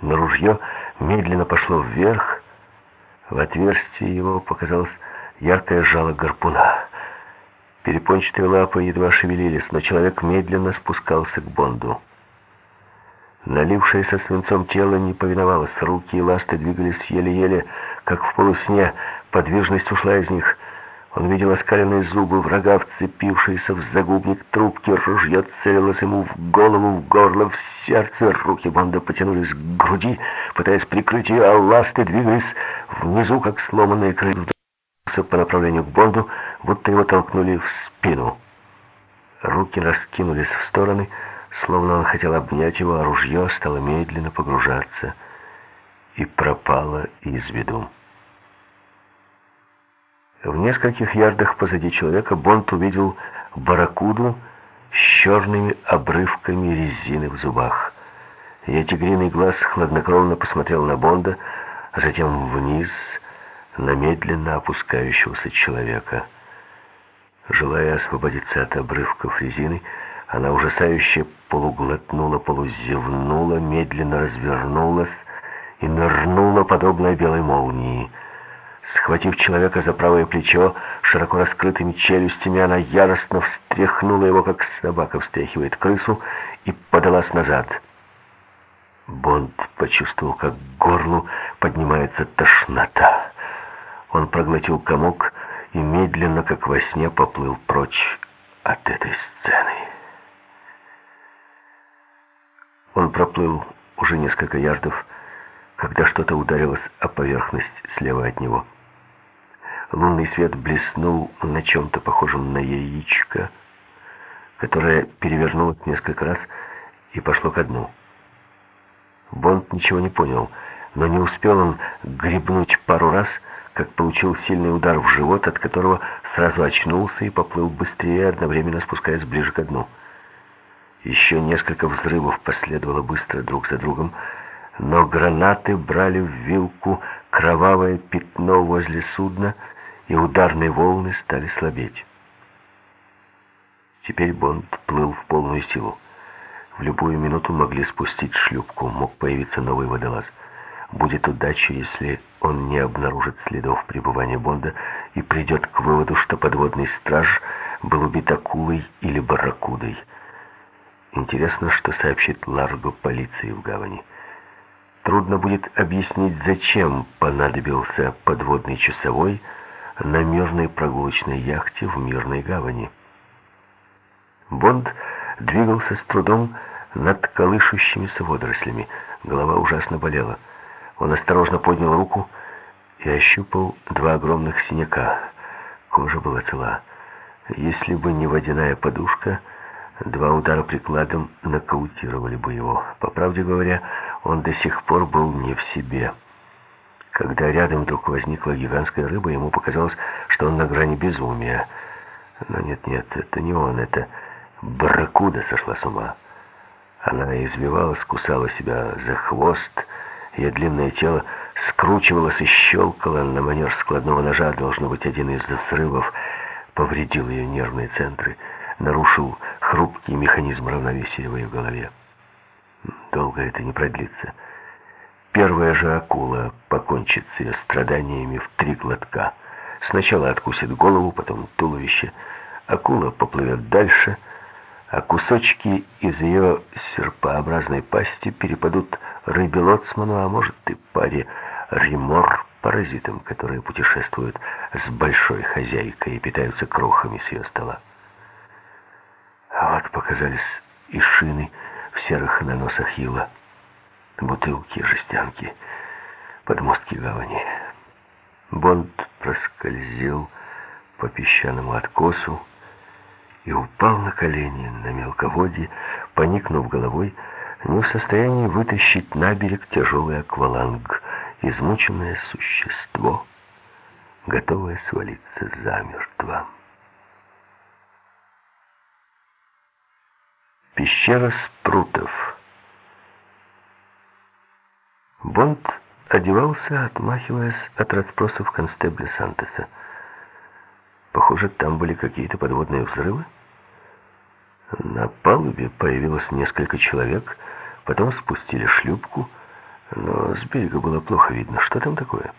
но ружье медленно пошло вверх. В отверстии его показалось яркое жало гарпуна. Перепончатые лапы едва шевелились, но человек медленно спускался к Бонду. Налившееся свинцом тело не повиновалось, руки и ласты двигались еле-еле, как в полусне, подвижность ушла из них — он видел оскаленные зубы врага, вцепившиеся в загубник трубки. Ружье целилось ему в голову, в горло, в сердце. Руки Бонда потянулись к груди, пытаясь прикрыть ее, а ласты двигались внизу, как сломанные крылья. По направлению к Бонду, будто его толкнули в спину. Руки раскинулись в стороны, словно он хотел обнять его, а ружье стало медленно погружаться и пропало из виду. Нескольких ярдах позади человека Бонд увидел барракуду с черными обрывками резины в зубах. Ее тигриный глаз хладнокровно посмотрел на Бонда, а затем вниз, на медленно опускающегося человека. Желая освободиться от обрывков резины, она ужасающе полуглотнула, полузевнула, медленно развернулась и нырнула, подобно белой молнии — Схватив человека за правое плечо, широко раскрытыми челюстями, она яростно встряхнула его, как собака встряхивает крысу, и подалась назад. Бонд почувствовал, как к горлу поднимается тошнота. Он проглотил комок и медленно, как во сне, поплыл прочь от этой сцены. Он проплыл уже несколько ярдов, когда что-то ударилось о поверхность слева от него. Лунный свет блеснул на чем-то похожем на яичко, которое перевернулось несколько раз и пошло ко дну. Бонд ничего не понял, но не успел он гребнуть пару раз, как получил сильный удар в живот, от которого сразу очнулся и поплыл быстрее, одновременно спускаясь ближе к дну. Еще несколько взрывов последовало быстро друг за другом, но гранаты брали в вилку кровавое пятно возле судна, и ударные волны стали слабеть. Теперь Бонд плыл в полную силу. В любую минуту могли спустить шлюпку, мог появиться новый водолаз. Будет удача, если он не обнаружит следов пребывания Бонда и придет к выводу, что подводный страж был убит акулой или барракудой. Интересно, что сообщит Ларго полиции в гавани. Трудно будет объяснить, зачем понадобился подводный часовой, на мирной прогулочной яхте в мирной гавани. Бонд двигался с трудом над колышущимися водорослями. Голова ужасно болела. Он осторожно поднял руку и ощупал два огромных синяка. Кожа была цела. Если бы не водяная подушка, два удара прикладом нокаутировали бы его. По правде говоря, он до сих пор был не в себе. Когда рядом вдруг возникла гигантская рыба, ему показалось, что он на грани безумия. Но нет-нет, это не он, это барракуда сошла с ума. Она извивалась, кусала себя за хвост, ее длинное тело скручивалось и щелкало на манер складного ножа. Должно быть, один из взрывов повредил ее нервные центры, нарушил хрупкий механизм равновесия в ее голове. Долго это не продлится. Первая же акула покончит с ее страданиями в три глотка. Сначала откусит голову, потом туловище. Акула поплывет дальше, а кусочки из ее серпообразной пасти перепадут рыбе-лоцману, а может и паре ремор паразитам, которые путешествуют с большой хозяйкой и питаются крохами с ее стола. А вот показались и шины в серых наносах ила бутылки, жестянки, подмостки гавани. Бонд проскользил по песчаному откосу и упал на колени на мелководье, поникнув головой, не в состоянии вытащить на берег тяжелый акваланг, измученное существо, готовое свалиться замертво. Пещера спрутов Бонд одевался, отмахиваясь от расспросов констебля Сантоса. Похоже, там были какие-то подводные взрывы. На палубе появилось несколько человек, потом спустили шлюпку. с берега было плохо видно. Что там такое?»